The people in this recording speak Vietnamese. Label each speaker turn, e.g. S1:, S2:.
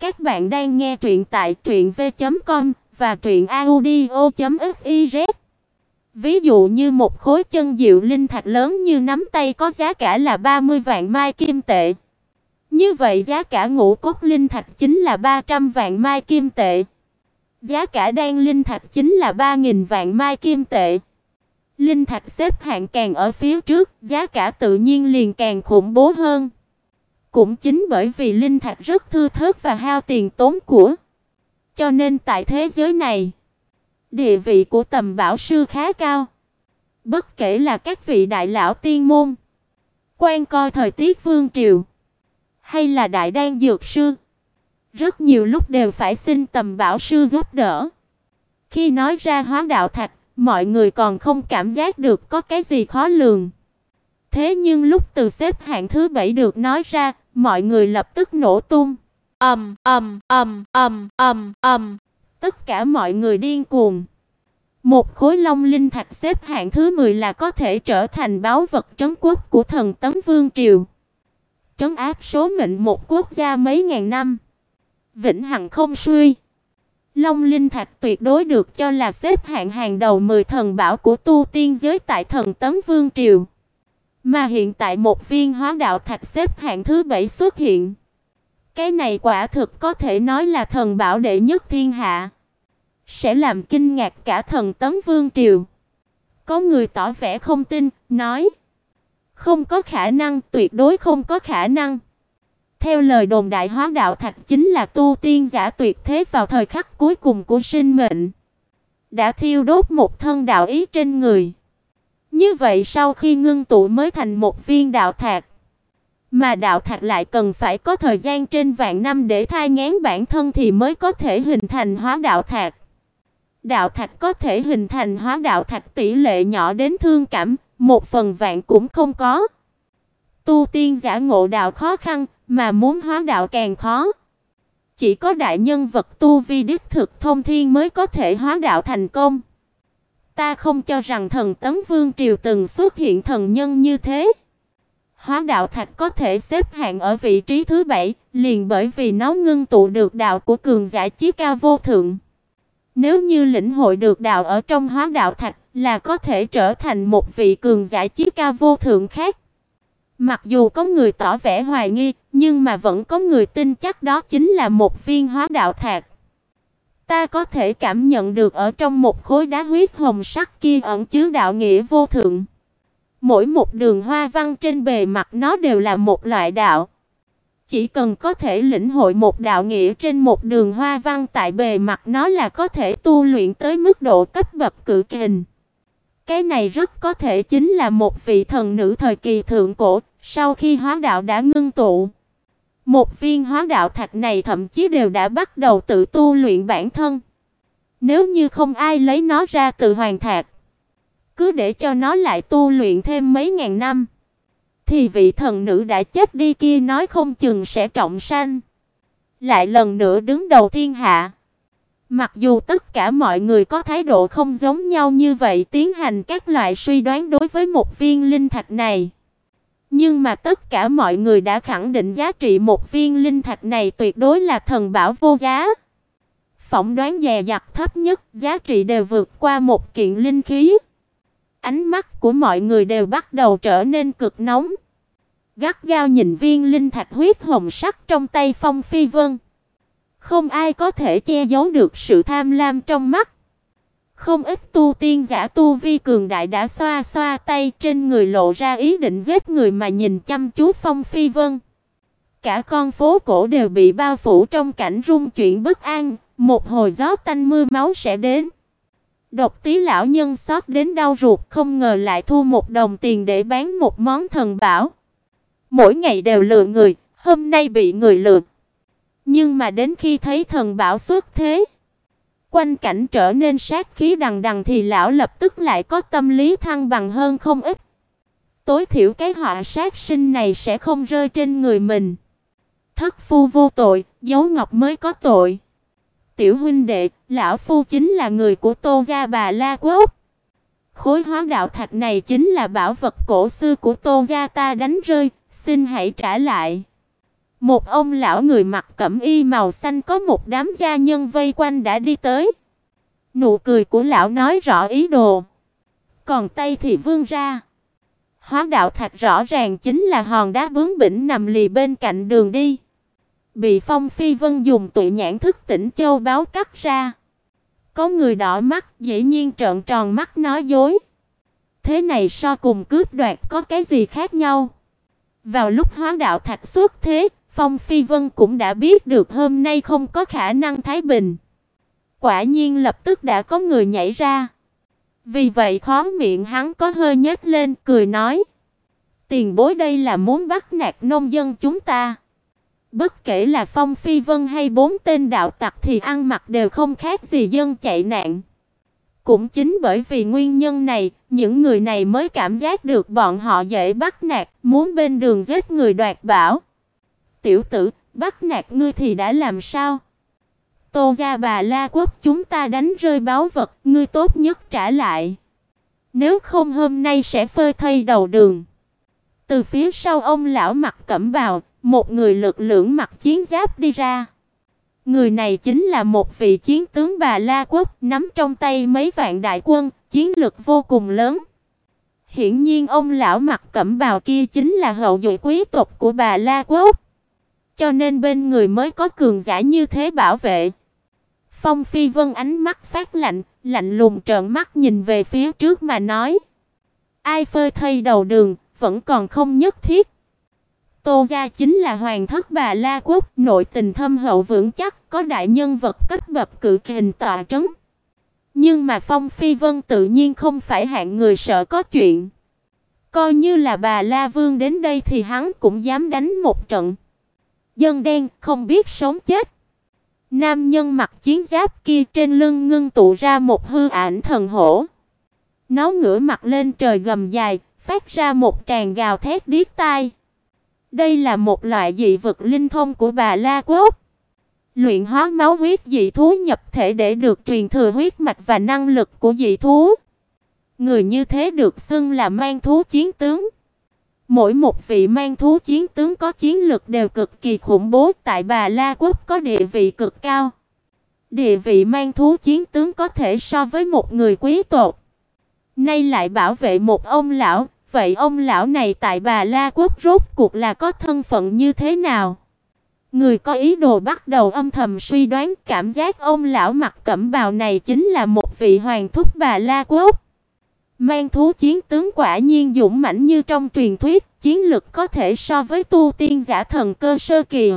S1: Các bạn đang nghe truyện tại truyệnv.com và truyệnaudio.fiz. Ví dụ như một khối chân diệu linh thạch lớn như nắm tay có giá cả là 30 vạn mai kim tệ. Như vậy giá cả ngũ cốt linh thạch chính là 300 vạn mai kim tệ. Giá cả đan linh thạch chính là 3000 vạn mai kim tệ. Linh thạch xếp hạng càng ở phía trước, giá cả tự nhiên liền càng khủng bố hơn. Cũng chính bởi vì linh thạch rất thưa thớt và hao tiền tốn của, cho nên tại thế giới này, địa vị của tầm bảo sư khá cao. Bất kể là các vị đại lão tiên môn, quan coi thời tiết vương triều, hay là đại đan dược sư, rất nhiều lúc đều phải xin tầm bảo sư giúp đỡ. Khi nói ra hóa đạo thạch, mọi người còn không cảm giác được có cái gì khó lường. Thế nhưng lúc từ xếp hạng thứ bảy được nói ra, mọi người lập tức nổ tung. Ầm ầm ầm ầm ầm ầm. Tất cả mọi người điên cuồng. Một khối long linh thạch xếp hạng thứ 10 là có thể trở thành báu vật trấn quốc của thần tấm vương triều. Trấn áp số mệnh một quốc gia mấy ngàn năm. Vĩnh hằng không suy. Long linh thạch tuyệt đối được cho là xếp hạng hàng đầu 10 thần bảo của tu tiên giới tại thần tấm vương triều. Mà hiện tại một viên hóa đạo thạch xếp hạng thứ bảy xuất hiện. Cái này quả thực có thể nói là thần bảo đệ nhất thiên hạ. Sẽ làm kinh ngạc cả thần tấm vương triều. Có người tỏ vẻ không tin, nói: "Không có khả năng, tuyệt đối không có khả năng." Theo lời đồn đại hóa đạo thạch chính là tu tiên giả tuyệt thế vào thời khắc cuối cùng của sinh mệnh, đã thiêu đốt một thân đạo ý trên người. Như vậy sau khi ngưng tụ mới thành một viên đạo thạch. Mà đạo thạch lại cần phải có thời gian trên vạn năm để thai nghén bản thân thì mới có thể hình thành hóa đạo thạch. Đạo thạch có thể hình thành hóa đạo thạch tỷ lệ nhỏ đến thương cảm, một phần vạn cũng không có. Tu tiên giả ngộ đạo khó khăn, mà muốn hóa đạo càng khó. Chỉ có đại nhân vật tu vi đích thực thông thiên mới có thể hóa đạo thành công. Ta không cho rằng thần tấm vương triều từng xuất hiện thần nhân như thế. Hóa đạo thạch có thể xếp hạng ở vị trí thứ bảy, liền bởi vì nó ngưng tụ được đạo của cường giả chí cao vô thượng. Nếu như lĩnh hội được đạo ở trong hóa đạo thạch, là có thể trở thành một vị cường giả chí cao vô thượng khác. Mặc dù có người tỏ vẻ hoài nghi, nhưng mà vẫn có người tin chắc đó chính là một viên hóa đạo thạch. Ta có thể cảm nhận được ở trong một khối đá huyết hồng sắc kia ẩn chứa đạo nghĩa vô thượng. Mỗi một đường hoa văn trên bề mặt nó đều là một loại đạo. Chỉ cần có thể lĩnh hội một đạo nghĩa trên một đường hoa văn tại bề mặt nó là có thể tu luyện tới mức độ cấp bậc cự kình. Cái này rất có thể chính là một vị thần nữ thời kỳ thượng cổ, sau khi hóa đạo đã ngưng tụ. Một viên hóa đạo thạch này thậm chí đều đã bắt đầu tự tu luyện bản thân. Nếu như không ai lấy nó ra từ hoàng thạch, cứ để cho nó lại tu luyện thêm mấy ngàn năm, thì vị thần nữ đã chết đi kia nói không chừng sẽ trọng sanh, lại lần nữa đứng đầu thiên hạ. Mặc dù tất cả mọi người có thái độ không giống nhau như vậy tiến hành các loại suy đoán đối với một viên linh thạch này, nhưng mà tất cả mọi người đã khẳng định giá trị một viên linh thạch này tuyệt đối là thần bảo vô giá. Phỏng đoán dè dặt thấp nhất, giá trị đều vượt qua một kiện linh khí. Ánh mắt của mọi người đều bắt đầu trở nên cực nóng. Gắt gao nhìn viên linh thạch huyết hồng sắc trong tay Phong Phi Vân. Không ai có thể che giấu được sự tham lam trong mắt. Không ít tu tiên giả tu vi cường đại đã xoa xoa tay trên người lộ ra ý định giết người mà nhìn chăm chú Phong Phi Vân. Cả con phố cổ đều bị bao phủ trong cảnh rung chuyển bất an, một hồi gió tanh mưa máu sẽ đến. Độc Tí lão nhân sót đến đau ruột, không ngờ lại thu một đồng tiền để bán một món thần bảo. Mỗi ngày đều lừa người, hôm nay bị người lừa. Nhưng mà đến khi thấy thần bảo xuất thế, quanh cảnh trở nên sát khí đằng đằng thì lão lập tức lại có tâm lý thăng bằng hơn không ít. Tối thiểu cái họa sát sinh này sẽ không rơi trên người mình. Thất phu vô tội, dấu ngọc mới có tội. Tiểu huynh đệ, lão phu chính là người của Tô gia bà La Quốc. Khối hóa đạo thạch này chính là bảo vật cổ xưa của Tô gia ta đánh rơi, xin hãy trả lại. Một ông lão người mặc cẩm y màu xanh có một đám gia nhân vây quanh đã đi tới. Nụ cười của lão nói rõ ý đồ. Còn tay thì vươn ra. Hóa đạo thạch rõ ràng chính là hòn đá bướng bỉnh nằm lì bên cạnh đường đi. Bị Phong Phi Vân dùng tụi nhãn thức tỉnh châu báo cắt ra. Có người đỏ mắt, dĩ nhiên trợn tròn mắt nói dối. Thế này so cùng cướp đoạt có cái gì khác nhau? Vào lúc hóa đạo thạch xuất thế, Phong Phi Vân cũng đã biết được hôm nay không có khả năng thái bình. Quả nhiên lập tức đã có người nhảy ra. Vì vậy khó miệng hắn có hơi nhếch lên, cười nói: "Tiền bối đây là muốn bắt nạt nông dân chúng ta." Bất kể là Phong Phi Vân hay bốn tên đạo tặc thì ăn mặc đều không khác gì dân chạy nạn. Cũng chính bởi vì nguyên nhân này, những người này mới cảm giác được bọn họ dễ bắt nạt, muốn bên đường giết người đoạt bảo. "Tiểu tử, bắt nạt ngươi thì đã làm sao?" Tô gia bà La Quốc chúng ta đánh rơi báu vật, ngươi tốt nhất trả lại. Nếu không hôm nay sẽ phơi thây đầu đường. Từ phía sau ông lão mặc cẩm bào, một người lực lưỡng mặc chiến giáp đi ra. Người này chính là một vị chiến tướng bà La Quốc, nắm trong tay mấy vạn đại quân, chiến lực vô cùng lớn. Hiển nhiên ông lão mặc cẩm bào kia chính là hậu duệ quý tộc của bà La Quốc. Cho nên bên người mới có cường giả như thế bảo vệ. Phong Phi Vân ánh mắt phát lạnh, lạnh lùng trợn mắt nhìn về phía trước mà nói: "Ai phơi thây đầu đường, vẫn còn không nhất thiết." Tô gia chính là hoàng thất bà La quốc, nội tình thâm hậu vững chắc, có đại nhân vật cấp bậc cự kình tọa trấn. Nhưng mà Phong Phi Vân tự nhiên không phải hạng người sợ có chuyện. Coi như là bà La Vương đến đây thì hắn cũng dám đánh một trận. Dân đen không biết sống chết. Nam nhân mặc chiến giáp kia trên lưng ngưng tụ ra một hư ảnh thần hổ. Nó ngửa mặt lên trời gầm dài, phát ra một tràng gào thét điếc tai. Đây là một loại dị vật linh thông của bà La Quốc. Luyện hóa máu huyết dị thú nhập thể để được truyền thừa huyết mạch và năng lực của dị thú. Người như thế được xưng là mang thú chiến tướng. Mỗi một vị mang thú chiến tướng có chiến lực đều cực kỳ khủng bố, tại Bà La quốc có địa vị cực cao. Địa vị mang thú chiến tướng có thể so với một người quý tộc. Nay lại bảo vệ một ông lão, vậy ông lão này tại Bà La quốc rốt cuộc là có thân phận như thế nào? Người có ý đồ bắt đầu âm thầm suy đoán, cảm giác ông lão mặc cẩm bào này chính là một vị hoàng thúc Bà La quốc. Mang thú chiến tướng quả nhiên dũng mãnh như trong truyền thuyết, chiến lực có thể so với tu tiên giả thần cơ sơ kỳ.